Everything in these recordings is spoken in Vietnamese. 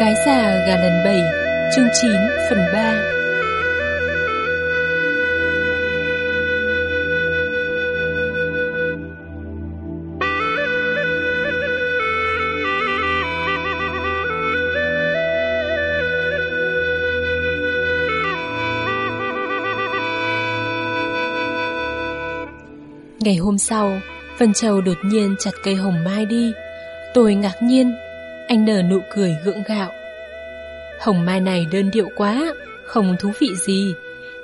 Gái già gà lần 7 Chương 9 phần 3 Ngày hôm sau, Vân Châu đột nhiên chặt cây hồng mai đi. Tôi ngạc nhiên, anh nở nụ cười gượng gạo. Hồng mai này đơn điệu quá, không thú vị gì.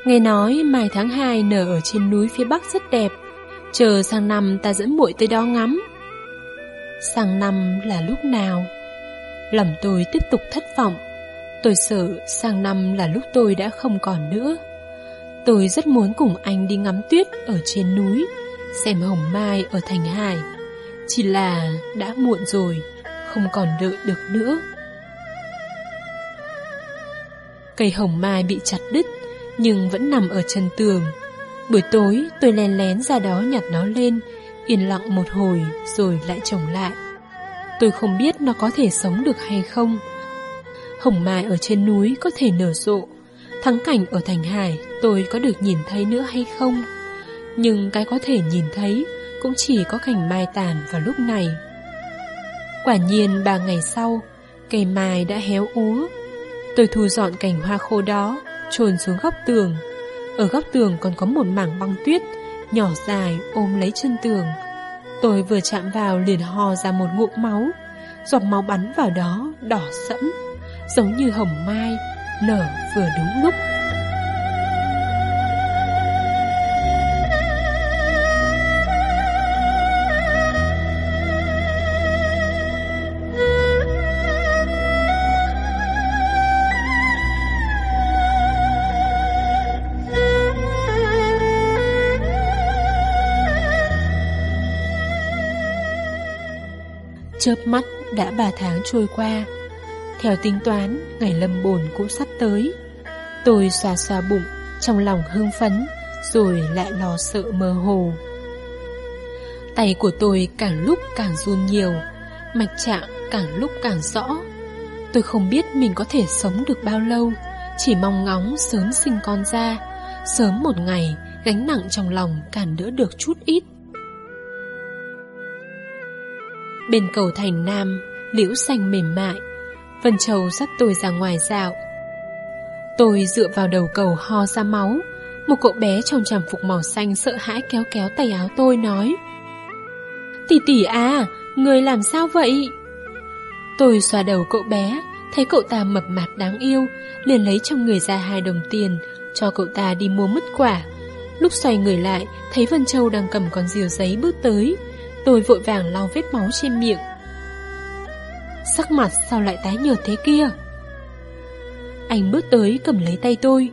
Nghe nói mai tháng 2 nở ở trên núi phía bắc rất đẹp. Chờ sang năm ta dẫn muội tới đó ngắm. Sang năm là lúc nào? Lòng tôi tiếp tục thất vọng. Tôi sợ sang năm là lúc tôi đã không còn nữa. Tôi rất muốn cùng anh đi ngắm tuyết ở trên núi xem hồng mai ở Thành Hải. Chỉ là đã muộn rồi, không còn đợi được nữa. Cây hồng mai bị chặt đứt, nhưng vẫn nằm ở chân tường. Buổi tối tôi lén lén ra đó nhặt nó lên, yên lặng một hồi rồi lại trồng lại. Tôi không biết nó có thể sống được hay không. Hồng mai ở trên núi có thể nở rộ, thắng cảnh ở Thành Hải tôi có được nhìn thấy nữa hay không? nhưng cái có thể nhìn thấy cũng chỉ có cảnh mai tàn vào lúc này. Quả nhiên ba ngày sau, cây mai đã héo úa. Tôi thu dọn cành hoa khô đó, trồn xuống góc tường. Ở góc tường còn có một mảng băng tuyết, nhỏ dài ôm lấy chân tường. Tôi vừa chạm vào liền ho ra một ngụm máu, giọt máu bắn vào đó đỏ sẫm, giống như hồng mai, nở vừa đúng lúc. Chớp mắt đã ba tháng trôi qua. Theo tính toán, Ngày lâm bồn cũng sắp tới. Tôi xoa xoa bụng, Trong lòng hưng phấn, Rồi lại lo sợ mơ hồ. Tay của tôi càng lúc càng run nhiều, Mạch trạng càng lúc càng rõ. Tôi không biết mình có thể sống được bao lâu, Chỉ mong ngóng sớm sinh con ra, Sớm một ngày Gánh nặng trong lòng cản đỡ được chút ít. Bên cầu thành Nam, liễu xanh mềm mại, Vân Châu dắt tôi ra ngoài dạo. Tôi dựa vào đầu cầu ho ra máu, một cậu bé trong tràng phục màu xanh sợ hãi kéo kéo tay áo tôi nói Tỷ tỷ à, người làm sao vậy? Tôi xoa đầu cậu bé, thấy cậu ta mập mạp đáng yêu, liền lấy trong người ra hai đồng tiền, cho cậu ta đi mua mứt quả. Lúc xoay người lại, thấy Vân Châu đang cầm con diều giấy bước tới, Tôi vội vàng lau vết máu trên miệng. Sắc mặt sao lại tái nhợt thế kia? Anh bước tới cầm lấy tay tôi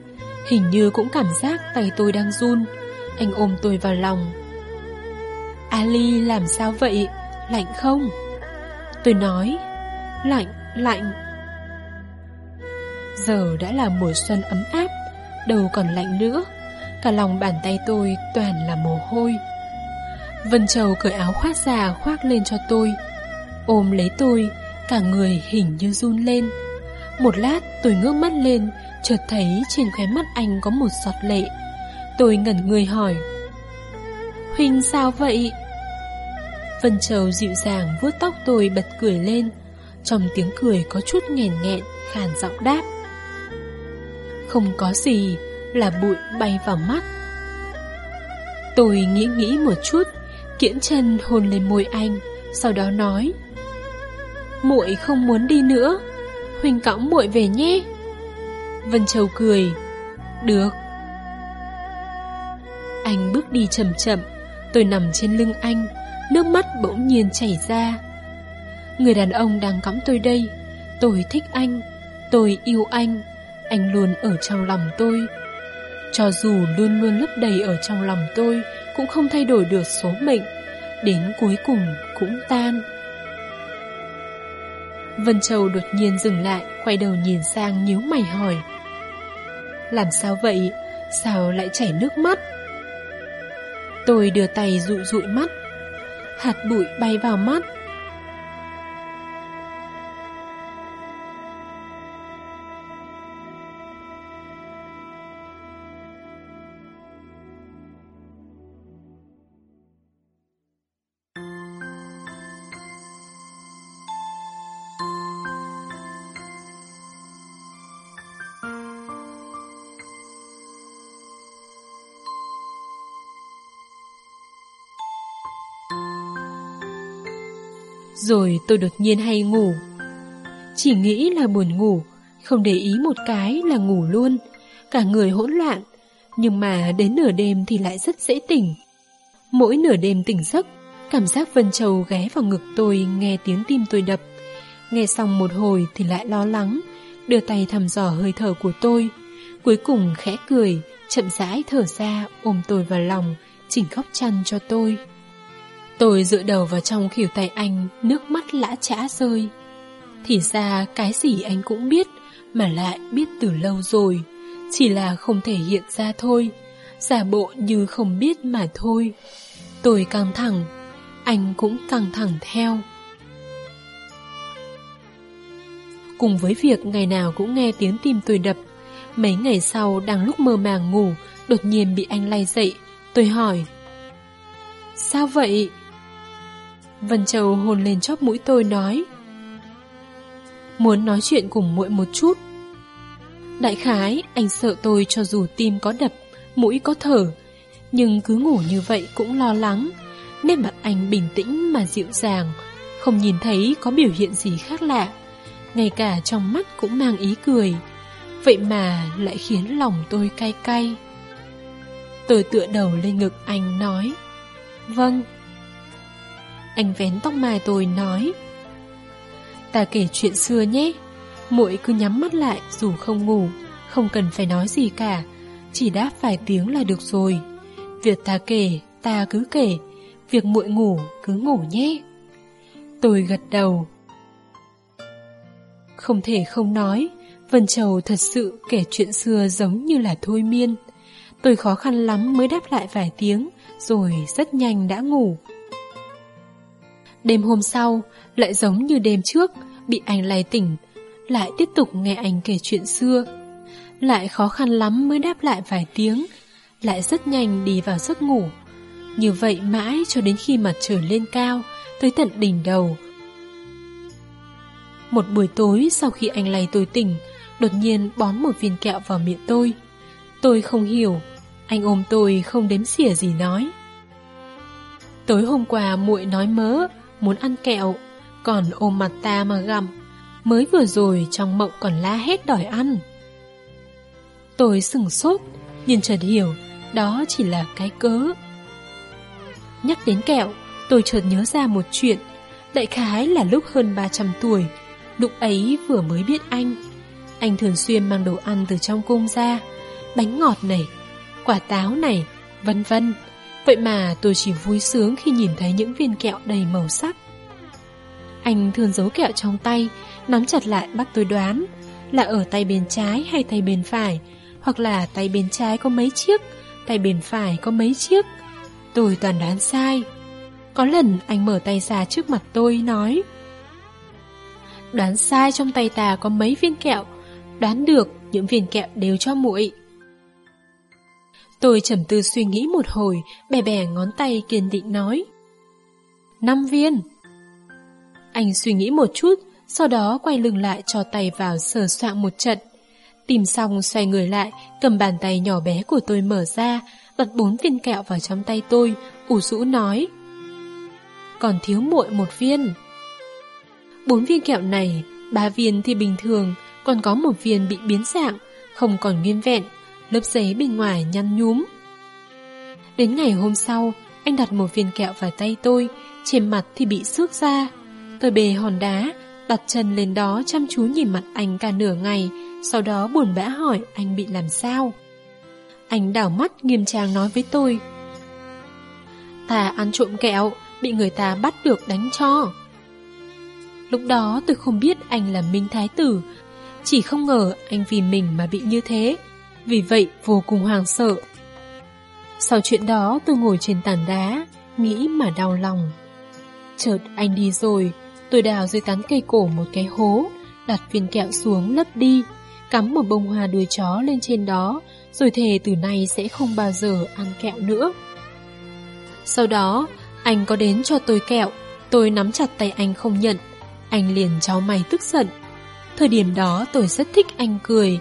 Hình như cũng cảm giác tay tôi đang run. Anh ôm tôi vào lòng. Ali làm sao vậy? Lạnh không? Tôi nói Lạnh, lạnh. Giờ đã là mùa xuân ấm áp đầu còn lạnh nữa. Cả lòng bàn tay tôi toàn là mồ hôi. Vân Châu cởi áo khoác già khoác lên cho tôi. Ôm lấy tôi, Cả người hình như run lên. Một lát tôi ngước mắt lên, Chợt thấy trên khóe mắt anh có một giọt lệ. Tôi ngẩn người hỏi Huynh sao vậy? Vân Châu dịu dàng vuốt tóc tôi bật cười lên. Trong tiếng cười có chút nghèn nghẹn, Khàn giọng đáp, Không có gì, Là bụi bay vào mắt. Tôi nghĩ nghĩ một chút Kiễn chân hôn lên môi anh, Sau đó nói, muội không muốn đi nữa. Huynh cõng muội về nhé. Vân Châu cười, Được. Anh bước đi chậm chậm, Tôi nằm trên lưng anh, Nước mắt bỗng nhiên chảy ra. Người đàn ông đang cõng tôi đây, Tôi thích anh, Tôi yêu anh Anh luôn ở trong lòng tôi. Cho dù luôn luôn lấp đầy ở trong lòng tôi cũng không thay đổi được số mệnh, đến cuối cùng cũng tan. Vân Châu đột nhiên dừng lại, quay đầu nhìn sang nhíu mày hỏi. Làm sao vậy? Sao lại chảy nước mắt? Tôi đưa tay dụi dụi mắt. Hạt bụi bay vào mắt. Rồi tôi đột nhiên hay ngủ. Chỉ nghĩ là buồn ngủ, không để ý một cái là ngủ luôn, cả người hỗn loạn, nhưng mà đến nửa đêm thì lại rất dễ tỉnh. Mỗi nửa đêm tỉnh giấc, cảm giác Vân Châu ghé vào ngực tôi nghe tiếng tim tôi đập. Nghe xong một hồi thì lại lo lắng, đưa tay thăm dò hơi thở của tôi. Cuối cùng khẽ cười, chậm rãi thở ra ôm tôi vào lòng, chỉnh góc chăn cho tôi. Tôi dựa đầu vào trong khỉu tay anh, nước mắt lã chã rơi. Thì ra cái gì anh cũng biết, mà lại biết từ lâu rồi, chỉ là không thể hiện ra thôi, giả bộ như không biết mà thôi. Tôi căng thẳng, anh cũng căng thẳng theo. Cùng với việc ngày nào cũng nghe tiếng tim tôi đập, mấy ngày sau đang lúc mơ màng ngủ, đột nhiên bị anh lay dậy, tôi hỏi. Sao vậy? Vân Châu hôn lên chóp mũi tôi nói. Muốn nói chuyện cùng muội một chút. Đại khái, anh sợ tôi cho dù tim có đập, mũi có thở, nhưng cứ ngủ như vậy cũng lo lắng, nên mặt anh bình tĩnh mà dịu dàng, không nhìn thấy có biểu hiện gì khác lạ, ngay cả trong mắt cũng mang ý cười. Vậy mà lại khiến lòng tôi cay cay. Tôi tựa đầu lên ngực anh nói Vâng anh vén tóc mai tôi nói. Ta kể chuyện xưa nhé. Muội cứ nhắm mắt lại, dù không ngủ, Không cần phải nói gì cả. Chỉ đáp vài tiếng là được rồi. Việc ta kể, ta cứ kể. Việc muội ngủ, cứ ngủ nhé. Tôi gật đầu. Không thể không nói, Vân Châu thật sự kể chuyện xưa giống như là thôi miên. Tôi khó khăn lắm mới đáp lại vài tiếng, Rồi rất nhanh đã ngủ. Đêm hôm sau, Lại giống như đêm trước, Bị anh lay tỉnh, Lại tiếp tục nghe anh kể chuyện xưa. Lại khó khăn lắm mới đáp lại vài tiếng, Lại rất nhanh đi vào giấc ngủ. Như vậy mãi cho đến khi mặt trời lên cao, Tới tận đỉnh đầu. Một buổi tối sau khi anh lay tôi tỉnh, Đột nhiên bón một viên kẹo vào miệng tôi. Tôi không hiểu, Anh ôm tôi không đếm xỉa gì nói. Tối hôm qua muội nói mớ Muốn ăn kẹo Còn ôm mặt ta mà gặm Mới vừa rồi trong mộng còn la hét đòi ăn. Tôi sừng sốt nhìn chợt hiểu Đó chỉ là cái cớ. Nhắc đến kẹo Tôi chợt nhớ ra một chuyện Đại khái là lúc hơn 300 tuổi Lúc ấy vừa mới biết anh. Anh thường xuyên mang đồ ăn từ trong cung ra bánh ngọt này, quả táo này, vân vân. Vậy mà tôi chỉ vui sướng khi nhìn thấy những viên kẹo đầy màu sắc. Anh thường giấu kẹo trong tay, nắm chặt lại bắt tôi đoán là ở tay bên trái hay tay bên phải, hoặc là tay bên trái có mấy chiếc, tay bên phải có mấy chiếc. Tôi toàn đoán sai. Có lần anh mở tay ra trước mặt tôi nói Đoán sai trong tay ta có mấy viên kẹo Đoán được những viên kẹo đều cho muội Tôi trầm tư suy nghĩ một hồi, bè bè ngón tay kiên định nói. Năm viên. Anh suy nghĩ một chút, sau đó quay lưng lại cho tay vào sờ soạn một trận. Tìm xong xoay người lại, cầm bàn tay nhỏ bé của tôi mở ra, đặt bốn viên kẹo vào trong tay tôi, ủ rũ nói. Còn thiếu muội một viên. Bốn viên kẹo này, ba viên thì bình thường, còn có một viên bị biến dạng, không còn nguyên vẹn, lớp giấy bên ngoài nhăn nhúm. Đến ngày hôm sau, anh đặt một viên kẹo vào tay tôi, trên mặt thì bị xước ra. Tôi bề hòn đá, đặt chân lên đó chăm chú nhìn mặt anh cả nửa ngày, sau đó buồn bã hỏi anh bị làm sao. Anh đảo mắt nghiêm trang nói với tôi. Ta ăn trộm kẹo, bị người ta bắt được đánh cho. Lúc đó tôi không biết anh là Minh Thái Tử, chỉ không ngờ anh vì mình mà bị như thế vì vậy vô cùng hoàng sợ. Sau chuyện đó tôi ngồi trên tảng đá, nghĩ mà đau lòng. Chợt anh đi rồi, tôi đào dưới tán cây cổ một cái hố, đặt viên kẹo xuống lấp đi, cắm một bông hoa đuôi chó lên trên đó, rồi thề từ nay sẽ không bao giờ ăn kẹo nữa. Sau đó, anh có đến cho tôi kẹo, tôi nắm chặt tay anh không nhận, anh liền cháu mày tức giận. Thời điểm đó tôi rất thích anh cười,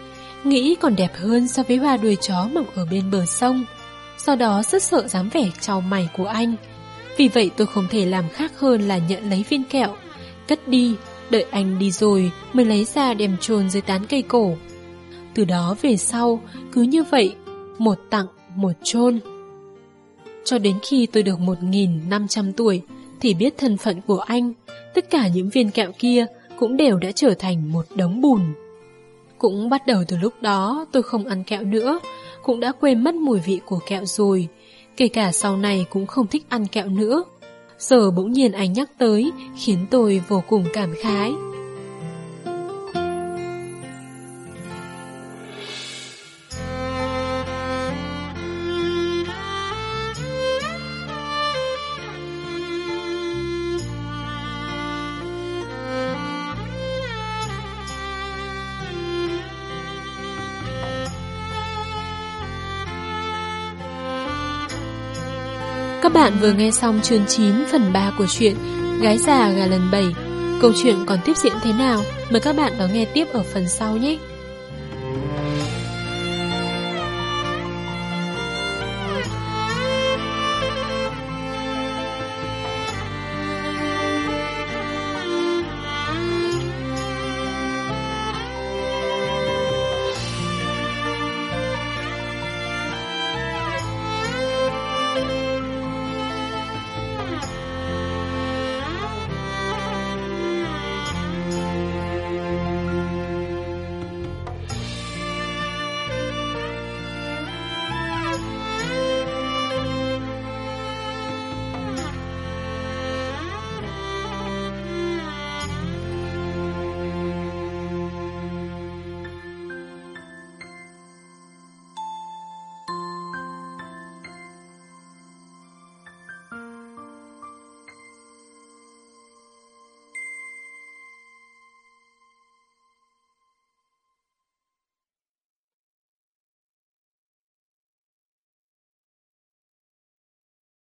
nghĩ còn đẹp hơn so với hoa đuôi chó mọc ở bên bờ sông. Sau đó rất sợ dáng vẻ trao mày của anh. Vì vậy tôi không thể làm khác hơn là nhận lấy viên kẹo, cất đi, đợi anh đi rồi mới lấy ra đem chôn dưới tán cây cổ. Từ đó về sau, cứ như vậy, một tặng, một chôn. Cho đến khi tôi được 1.500 tuổi thì biết thân phận của anh, tất cả những viên kẹo kia cũng đều đã trở thành một đống bùn. Cũng bắt đầu từ lúc đó tôi không ăn kẹo nữa, cũng đã quên mất mùi vị của kẹo rồi, kể cả sau này cũng không thích ăn kẹo nữa. Giờ bỗng nhiên anh nhắc tới khiến tôi vô cùng cảm khái. Các bạn vừa nghe xong chương 9 phần 3 của truyện Gái già gà lần 7. Câu chuyện còn tiếp diễn thế nào? Mời các bạn đón nghe tiếp ở phần sau nhé.